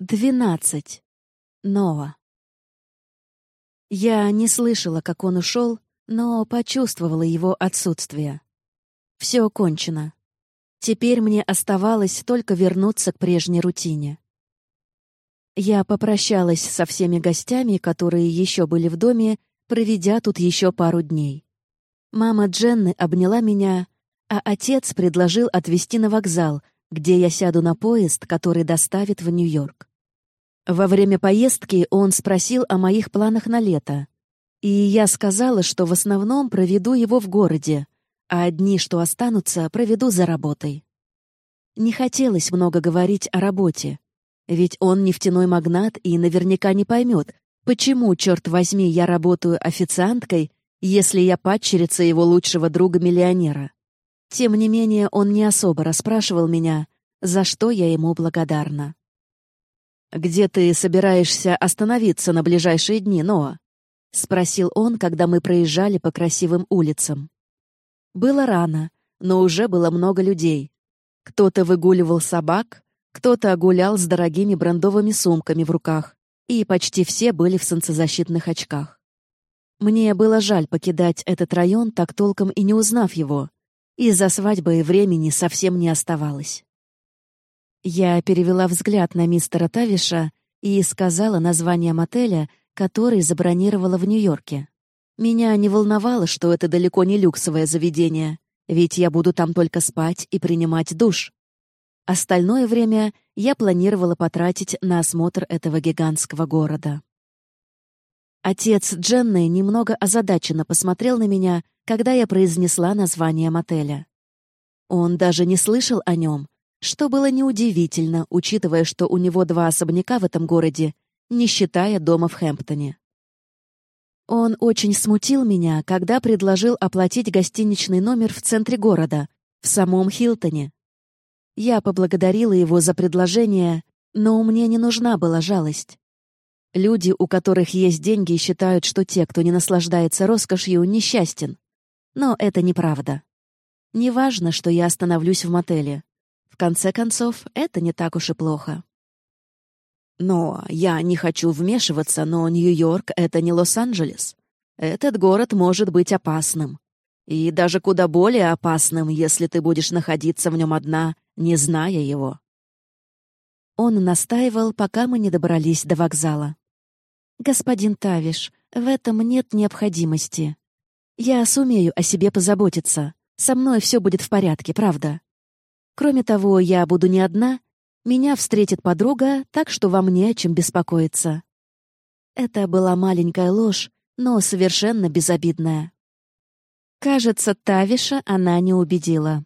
Двенадцать. Нова. Я не слышала, как он ушел, но почувствовала его отсутствие. Все кончено. Теперь мне оставалось только вернуться к прежней рутине. Я попрощалась со всеми гостями, которые еще были в доме, проведя тут еще пару дней. Мама Дженны обняла меня, а отец предложил отвезти на вокзал, где я сяду на поезд, который доставит в Нью-Йорк. Во время поездки он спросил о моих планах на лето, и я сказала, что в основном проведу его в городе, а дни, что останутся, проведу за работой. Не хотелось много говорить о работе, ведь он нефтяной магнат и наверняка не поймет, почему, черт возьми, я работаю официанткой, если я падчерица его лучшего друга-миллионера. Тем не менее, он не особо расспрашивал меня, за что я ему благодарна. «Где ты собираешься остановиться на ближайшие дни, Ноа?» — спросил он, когда мы проезжали по красивым улицам. Было рано, но уже было много людей. Кто-то выгуливал собак, кто-то гулял с дорогими брендовыми сумками в руках, и почти все были в солнцезащитных очках. Мне было жаль покидать этот район, так толком и не узнав его. Из-за свадьбы времени совсем не оставалось. Я перевела взгляд на мистера Тавиша и сказала название мотеля, который забронировала в Нью-Йорке. Меня не волновало, что это далеко не люксовое заведение, ведь я буду там только спать и принимать душ. Остальное время я планировала потратить на осмотр этого гигантского города. Отец Дженны немного озадаченно посмотрел на меня, когда я произнесла название мотеля. Он даже не слышал о нем, что было неудивительно, учитывая, что у него два особняка в этом городе, не считая дома в Хэмптоне. Он очень смутил меня, когда предложил оплатить гостиничный номер в центре города, в самом Хилтоне. Я поблагодарила его за предложение, но мне не нужна была жалость. Люди, у которых есть деньги, считают, что те, кто не наслаждается роскошью, несчастен. Но это неправда. Неважно, что я остановлюсь в мотеле конце концов, это не так уж и плохо. Но я не хочу вмешиваться, но Нью-Йорк — это не Лос-Анджелес. Этот город может быть опасным. И даже куда более опасным, если ты будешь находиться в нем одна, не зная его. Он настаивал, пока мы не добрались до вокзала. «Господин Тавиш, в этом нет необходимости. Я сумею о себе позаботиться. Со мной все будет в порядке, правда?» Кроме того, я буду не одна, меня встретит подруга, так что вам не о чем беспокоиться. Это была маленькая ложь, но совершенно безобидная. Кажется, Тавиша она не убедила.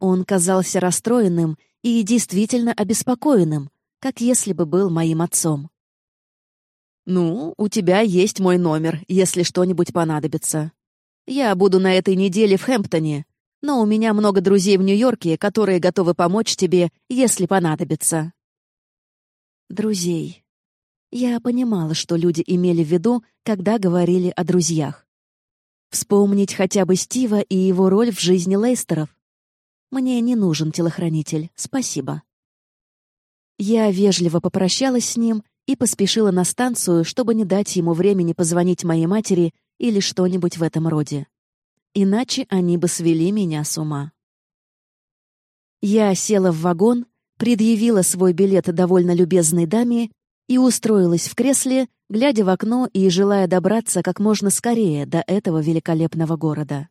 Он казался расстроенным и действительно обеспокоенным, как если бы был моим отцом. «Ну, у тебя есть мой номер, если что-нибудь понадобится. Я буду на этой неделе в Хэмптоне, но у меня много друзей в Нью-Йорке, которые готовы помочь тебе, если понадобится». Друзей. Я понимала, что люди имели в виду, когда говорили о друзьях. Вспомнить хотя бы Стива и его роль в жизни Лейстеров. Мне не нужен телохранитель, спасибо. Я вежливо попрощалась с ним и поспешила на станцию, чтобы не дать ему времени позвонить моей матери или что-нибудь в этом роде иначе они бы свели меня с ума. Я села в вагон, предъявила свой билет довольно любезной даме и устроилась в кресле, глядя в окно и желая добраться как можно скорее до этого великолепного города.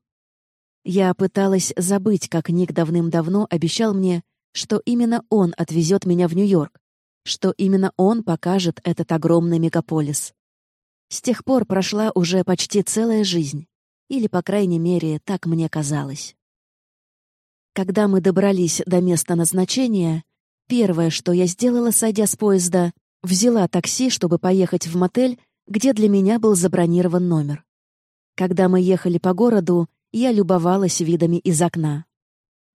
Я пыталась забыть, как Ник давным-давно обещал мне, что именно он отвезет меня в Нью-Йорк, что именно он покажет этот огромный мегаполис. С тех пор прошла уже почти целая жизнь. Или, по крайней мере, так мне казалось. Когда мы добрались до места назначения, первое, что я сделала, сойдя с поезда, взяла такси, чтобы поехать в мотель, где для меня был забронирован номер. Когда мы ехали по городу, я любовалась видами из окна.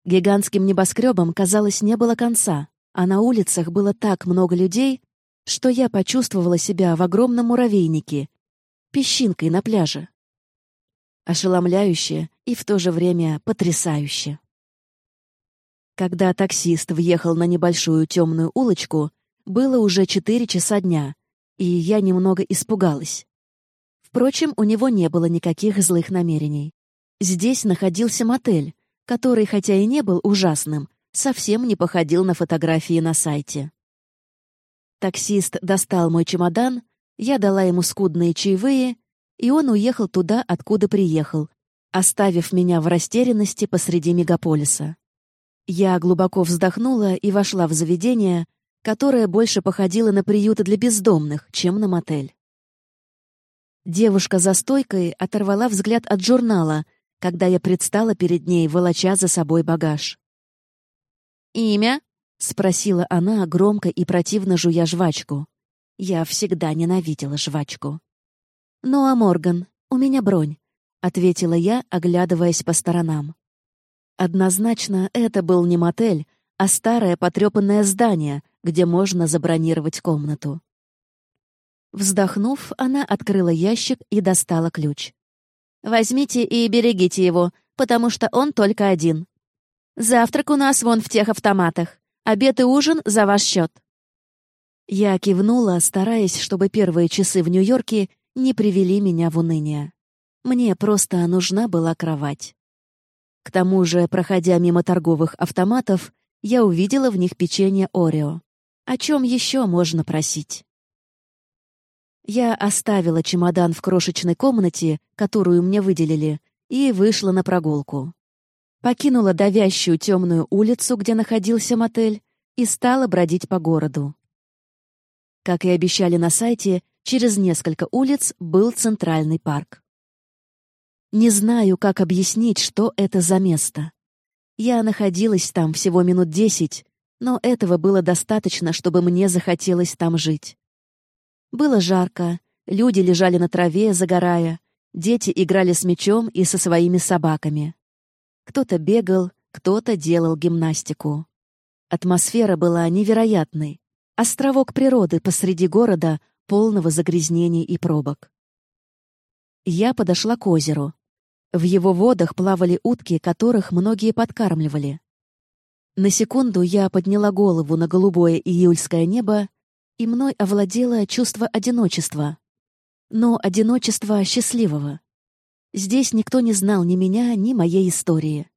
Гигантским небоскребом, казалось, не было конца, а на улицах было так много людей, что я почувствовала себя в огромном муравейнике, песчинкой на пляже ошеломляюще и в то же время потрясающе. Когда таксист въехал на небольшую темную улочку, было уже четыре часа дня, и я немного испугалась. Впрочем, у него не было никаких злых намерений. Здесь находился мотель, который, хотя и не был ужасным, совсем не походил на фотографии на сайте. Таксист достал мой чемодан, я дала ему скудные чаевые, и он уехал туда, откуда приехал, оставив меня в растерянности посреди мегаполиса. Я глубоко вздохнула и вошла в заведение, которое больше походило на приют для бездомных, чем на мотель. Девушка за стойкой оторвала взгляд от журнала, когда я предстала перед ней, волоча за собой багаж. «Имя?» — спросила она, громко и противно жуя жвачку. Я всегда ненавидела жвачку. «Ну а Морган, у меня бронь», — ответила я, оглядываясь по сторонам. Однозначно, это был не мотель, а старое потрепанное здание, где можно забронировать комнату. Вздохнув, она открыла ящик и достала ключ. «Возьмите и берегите его, потому что он только один. Завтрак у нас вон в тех автоматах. Обед и ужин за ваш счет». Я кивнула, стараясь, чтобы первые часы в Нью-Йорке не привели меня в уныние. Мне просто нужна была кровать. К тому же, проходя мимо торговых автоматов, я увидела в них печенье Орео. О чем еще можно просить? Я оставила чемодан в крошечной комнате, которую мне выделили, и вышла на прогулку покинула давящую темную улицу, где находился мотель, и стала бродить по городу. Как и обещали на сайте, через несколько улиц был Центральный парк. Не знаю, как объяснить, что это за место. Я находилась там всего минут десять, но этого было достаточно, чтобы мне захотелось там жить. Было жарко, люди лежали на траве, загорая, дети играли с мячом и со своими собаками. Кто-то бегал, кто-то делал гимнастику. Атмосфера была невероятной. Островок природы посреди города, полного загрязнений и пробок. Я подошла к озеру. В его водах плавали утки, которых многие подкармливали. На секунду я подняла голову на голубое июльское небо, и мной овладело чувство одиночества. Но одиночество счастливого. Здесь никто не знал ни меня, ни моей истории.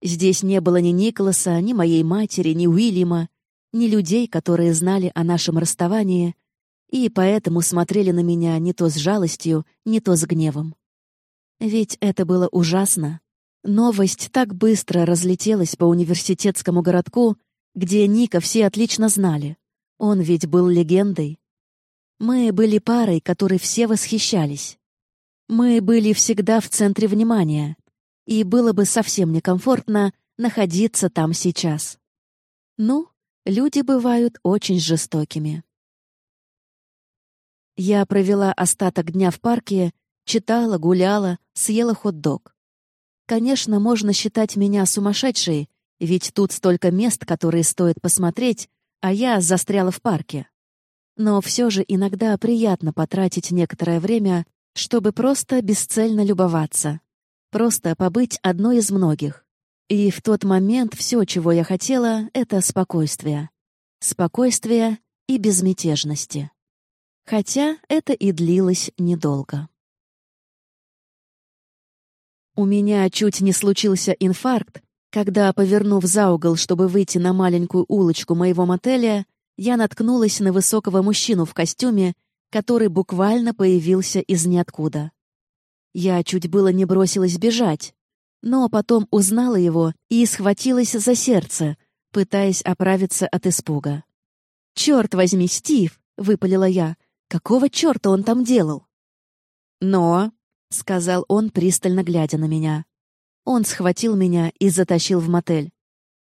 Здесь не было ни Николаса, ни моей матери, ни Уильяма, ни людей, которые знали о нашем расставании, и поэтому смотрели на меня не то с жалостью, не то с гневом. Ведь это было ужасно. Новость так быстро разлетелась по университетскому городку, где Ника все отлично знали. Он ведь был легендой. Мы были парой, которой все восхищались. Мы были всегда в центре внимания, и было бы совсем некомфортно находиться там сейчас. Ну, люди бывают очень жестокими. Я провела остаток дня в парке, читала, гуляла, съела хот-дог. Конечно, можно считать меня сумасшедшей, ведь тут столько мест, которые стоит посмотреть, а я застряла в парке. Но все же иногда приятно потратить некоторое время чтобы просто бесцельно любоваться. Просто побыть одной из многих. И в тот момент все, чего я хотела, — это спокойствие. Спокойствие и безмятежности. Хотя это и длилось недолго. У меня чуть не случился инфаркт, когда, повернув за угол, чтобы выйти на маленькую улочку моего мотеля, я наткнулась на высокого мужчину в костюме который буквально появился из ниоткуда. Я чуть было не бросилась бежать, но потом узнала его и схватилась за сердце, пытаясь оправиться от испуга. «Черт возьми, Стив!» — выпалила я. «Какого черта он там делал?» «Но...» — сказал он, пристально глядя на меня. Он схватил меня и затащил в мотель.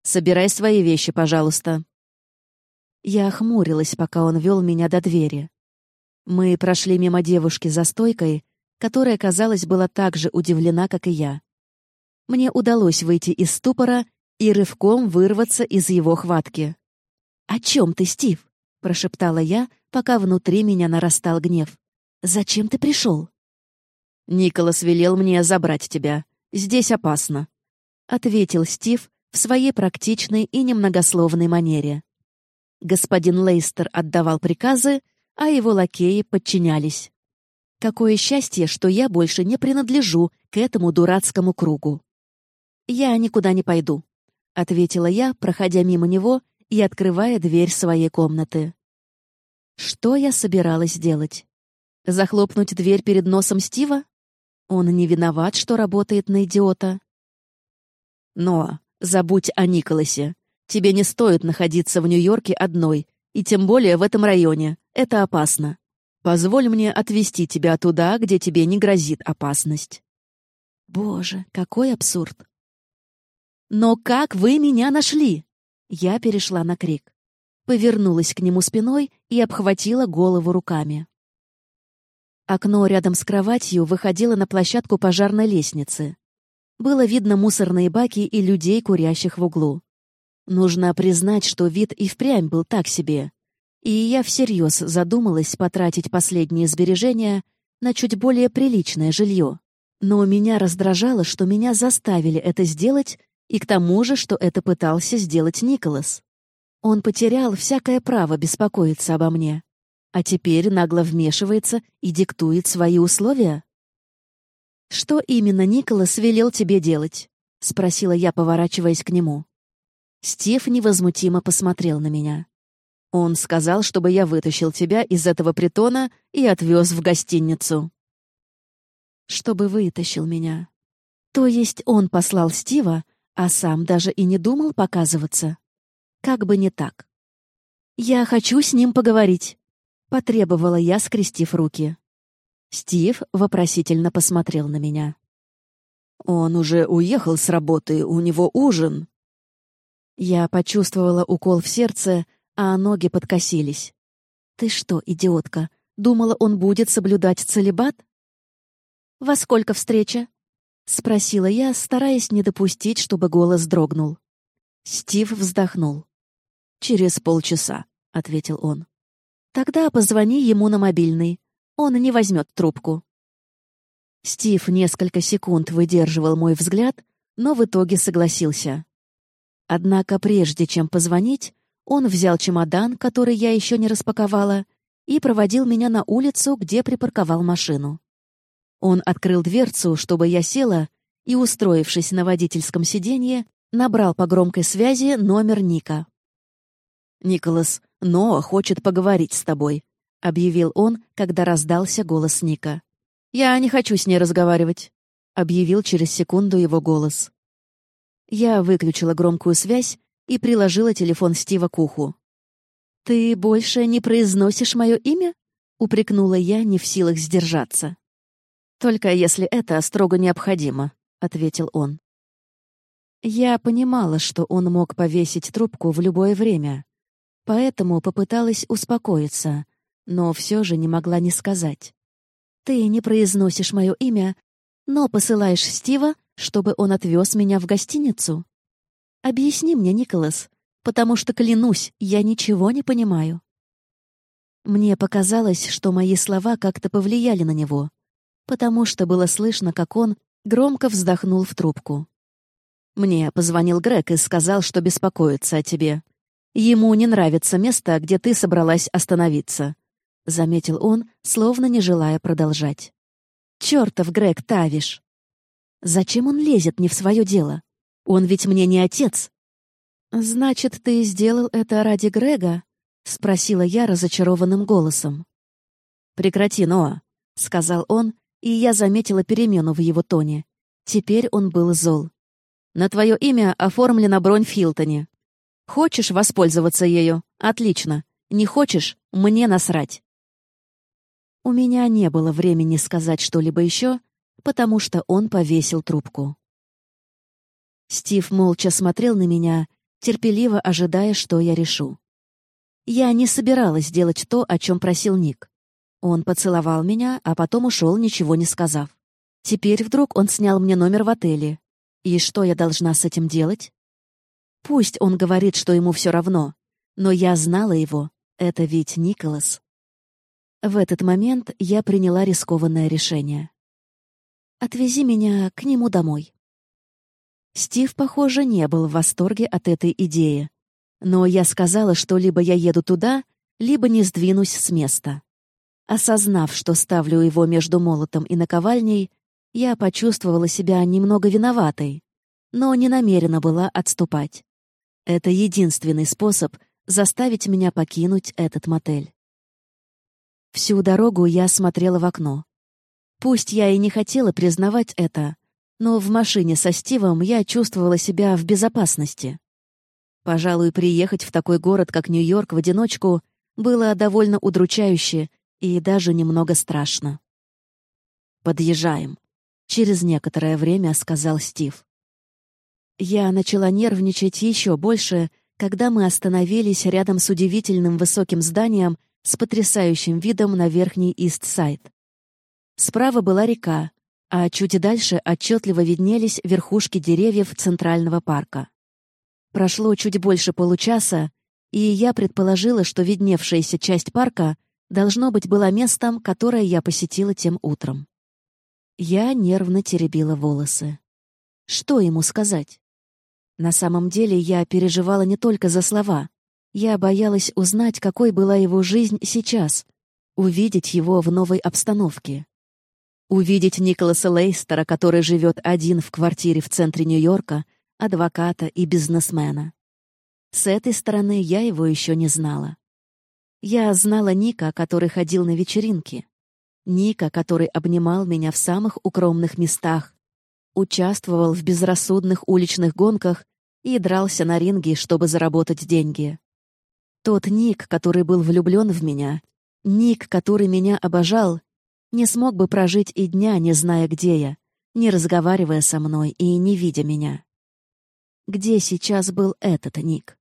«Собирай свои вещи, пожалуйста». Я охмурилась, пока он вел меня до двери. Мы прошли мимо девушки за стойкой, которая, казалось, была так же удивлена, как и я. Мне удалось выйти из ступора и рывком вырваться из его хватки. «О чем ты, Стив?» — прошептала я, пока внутри меня нарастал гнев. «Зачем ты пришел?» «Николас велел мне забрать тебя. Здесь опасно», — ответил Стив в своей практичной и немногословной манере. Господин Лейстер отдавал приказы, а его лакеи подчинялись. Какое счастье, что я больше не принадлежу к этому дурацкому кругу. «Я никуда не пойду», — ответила я, проходя мимо него и открывая дверь своей комнаты. Что я собиралась делать? Захлопнуть дверь перед носом Стива? Он не виноват, что работает на идиота. Но забудь о Николасе. Тебе не стоит находиться в Нью-Йорке одной, и тем более в этом районе. Это опасно. Позволь мне отвезти тебя туда, где тебе не грозит опасность. Боже, какой абсурд. Но как вы меня нашли? Я перешла на крик. Повернулась к нему спиной и обхватила голову руками. Окно рядом с кроватью выходило на площадку пожарной лестницы. Было видно мусорные баки и людей, курящих в углу. Нужно признать, что вид и впрямь был так себе. И я всерьез задумалась потратить последние сбережения на чуть более приличное жилье. Но меня раздражало, что меня заставили это сделать, и к тому же, что это пытался сделать Николас. Он потерял всякое право беспокоиться обо мне, а теперь нагло вмешивается и диктует свои условия. «Что именно Николас велел тебе делать?» — спросила я, поворачиваясь к нему. Стив невозмутимо посмотрел на меня. Он сказал, чтобы я вытащил тебя из этого притона и отвез в гостиницу. Чтобы вытащил меня. То есть он послал Стива, а сам даже и не думал показываться. Как бы не так. «Я хочу с ним поговорить», — потребовала я, скрестив руки. Стив вопросительно посмотрел на меня. «Он уже уехал с работы, у него ужин». Я почувствовала укол в сердце, а ноги подкосились. «Ты что, идиотка, думала, он будет соблюдать целебат?» «Во сколько встреча?» — спросила я, стараясь не допустить, чтобы голос дрогнул. Стив вздохнул. «Через полчаса», — ответил он. «Тогда позвони ему на мобильный. Он не возьмет трубку». Стив несколько секунд выдерживал мой взгляд, но в итоге согласился. Однако прежде чем позвонить, он взял чемодан, который я еще не распаковала, и проводил меня на улицу, где припарковал машину. Он открыл дверцу, чтобы я села, и, устроившись на водительском сиденье, набрал по громкой связи номер Ника. «Николас, Ноа хочет поговорить с тобой», — объявил он, когда раздался голос Ника. «Я не хочу с ней разговаривать», — объявил через секунду его голос. Я выключила громкую связь и приложила телефон Стива к уху. «Ты больше не произносишь мое имя?» — упрекнула я, не в силах сдержаться. «Только если это строго необходимо», — ответил он. Я понимала, что он мог повесить трубку в любое время, поэтому попыталась успокоиться, но все же не могла не сказать. «Ты не произносишь мое имя, но посылаешь Стива, чтобы он отвез меня в гостиницу?» Объясни мне, Николас, потому что, клянусь, я ничего не понимаю. Мне показалось, что мои слова как-то повлияли на него, потому что было слышно, как он громко вздохнул в трубку. «Мне позвонил Грег и сказал, что беспокоится о тебе. Ему не нравится место, где ты собралась остановиться», — заметил он, словно не желая продолжать. «Чёртов Грег Тавиш! Зачем он лезет не в свое дело? Он ведь мне не отец. Значит, ты сделал это ради Грега? спросила я разочарованным голосом. Прекрати, Ноа, сказал он, и я заметила перемену в его тоне. Теперь он был зол. На твое имя оформлена бронь в Хилтоне. Хочешь воспользоваться ею? Отлично. Не хочешь? Мне насрать. У меня не было времени сказать что-либо еще, потому что он повесил трубку. Стив молча смотрел на меня, терпеливо ожидая, что я решу. Я не собиралась делать то, о чем просил Ник. Он поцеловал меня, а потом ушел, ничего не сказав. Теперь вдруг он снял мне номер в отеле. И что я должна с этим делать? Пусть он говорит, что ему все равно, но я знала его. Это ведь Николас. В этот момент я приняла рискованное решение. «Отвези меня к нему домой». Стив, похоже, не был в восторге от этой идеи. Но я сказала, что либо я еду туда, либо не сдвинусь с места. Осознав, что ставлю его между молотом и наковальней, я почувствовала себя немного виноватой, но не намерена была отступать. Это единственный способ заставить меня покинуть этот мотель. Всю дорогу я смотрела в окно. Пусть я и не хотела признавать это, но в машине со Стивом я чувствовала себя в безопасности. Пожалуй, приехать в такой город, как Нью-Йорк, в одиночку было довольно удручающе и даже немного страшно. «Подъезжаем», — через некоторое время сказал Стив. Я начала нервничать еще больше, когда мы остановились рядом с удивительным высоким зданием с потрясающим видом на верхний Ист-Сайд. Справа была река, а чуть дальше отчетливо виднелись верхушки деревьев Центрального парка. Прошло чуть больше получаса, и я предположила, что видневшаяся часть парка должно быть была местом, которое я посетила тем утром. Я нервно теребила волосы. Что ему сказать? На самом деле я переживала не только за слова. Я боялась узнать, какой была его жизнь сейчас, увидеть его в новой обстановке. Увидеть Николаса Лейстера, который живет один в квартире в центре Нью-Йорка, адвоката и бизнесмена. С этой стороны я его еще не знала. Я знала Ника, который ходил на вечеринки. Ника, который обнимал меня в самых укромных местах, участвовал в безрассудных уличных гонках и дрался на ринге, чтобы заработать деньги. Тот Ник, который был влюблен в меня, Ник, который меня обожал, не смог бы прожить и дня, не зная, где я, не разговаривая со мной и не видя меня. Где сейчас был этот Ник?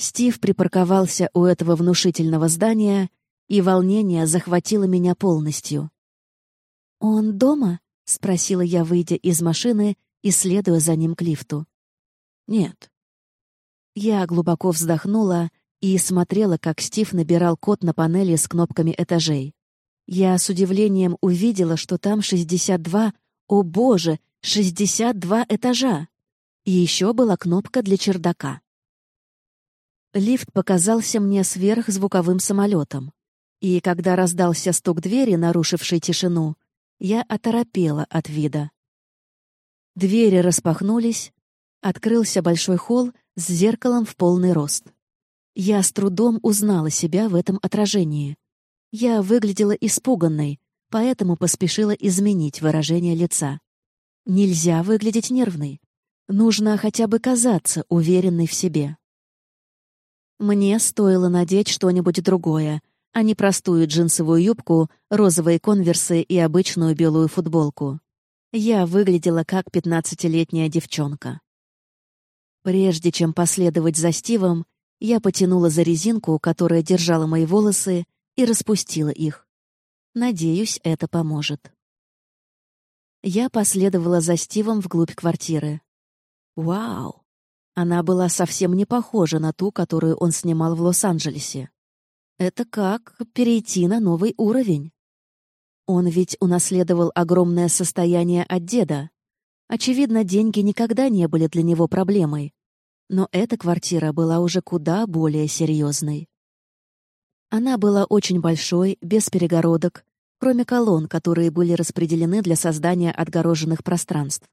Стив припарковался у этого внушительного здания, и волнение захватило меня полностью. «Он дома?» — спросила я, выйдя из машины и следуя за ним к лифту. «Нет». Я глубоко вздохнула и смотрела, как Стив набирал код на панели с кнопками этажей. Я с удивлением увидела, что там 62, о боже, 62 этажа. И еще была кнопка для чердака. Лифт показался мне сверхзвуковым самолетом. И когда раздался стук двери, нарушивший тишину, я оторопела от вида. Двери распахнулись, открылся большой холл с зеркалом в полный рост. Я с трудом узнала себя в этом отражении. Я выглядела испуганной, поэтому поспешила изменить выражение лица. Нельзя выглядеть нервной. Нужно хотя бы казаться уверенной в себе. Мне стоило надеть что-нибудь другое, а не простую джинсовую юбку, розовые конверсы и обычную белую футболку. Я выглядела как пятнадцатилетняя девчонка. Прежде чем последовать за Стивом, я потянула за резинку, которая держала мои волосы, и распустила их. Надеюсь, это поможет. Я последовала за Стивом вглубь квартиры. Вау! Она была совсем не похожа на ту, которую он снимал в Лос-Анджелесе. Это как перейти на новый уровень. Он ведь унаследовал огромное состояние от деда. Очевидно, деньги никогда не были для него проблемой. Но эта квартира была уже куда более серьезной. Она была очень большой, без перегородок, кроме колонн, которые были распределены для создания отгороженных пространств.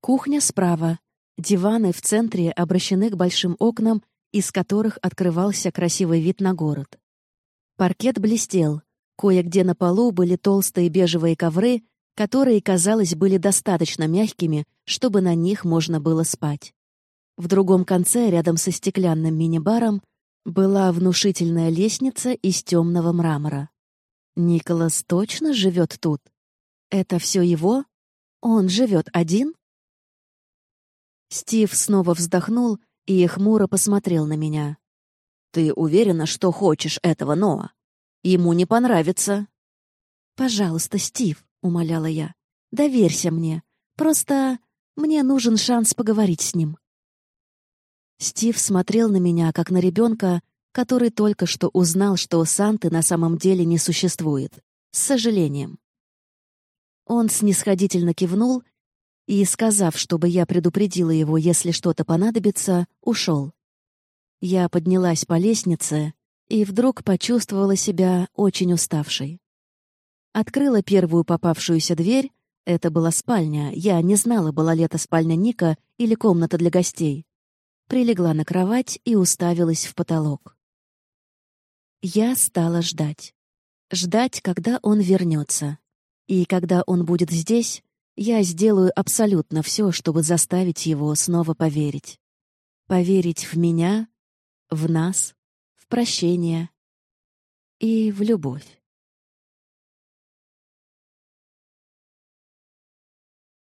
Кухня справа, Диваны в центре обращены к большим окнам, из которых открывался красивый вид на город. Паркет блестел. Кое-где на полу были толстые бежевые ковры, которые, казалось, были достаточно мягкими, чтобы на них можно было спать. В другом конце, рядом со стеклянным мини-баром, была внушительная лестница из темного мрамора. Николас точно живет тут? Это все его? Он живет один? Стив снова вздохнул и хмуро посмотрел на меня. «Ты уверена, что хочешь этого Ноа? Ему не понравится». «Пожалуйста, Стив», — умоляла я, — «доверься мне. Просто мне нужен шанс поговорить с ним». Стив смотрел на меня, как на ребенка, который только что узнал, что Санты на самом деле не существует. С сожалением. Он снисходительно кивнул и, сказав, чтобы я предупредила его, если что-то понадобится, ушел. Я поднялась по лестнице и вдруг почувствовала себя очень уставшей. Открыла первую попавшуюся дверь. Это была спальня. Я не знала, была ли это спальня Ника или комната для гостей. Прилегла на кровать и уставилась в потолок. Я стала ждать. Ждать, когда он вернется. И когда он будет здесь, я сделаю абсолютно все, чтобы заставить его снова поверить. Поверить в меня, в нас, в прощение и в любовь.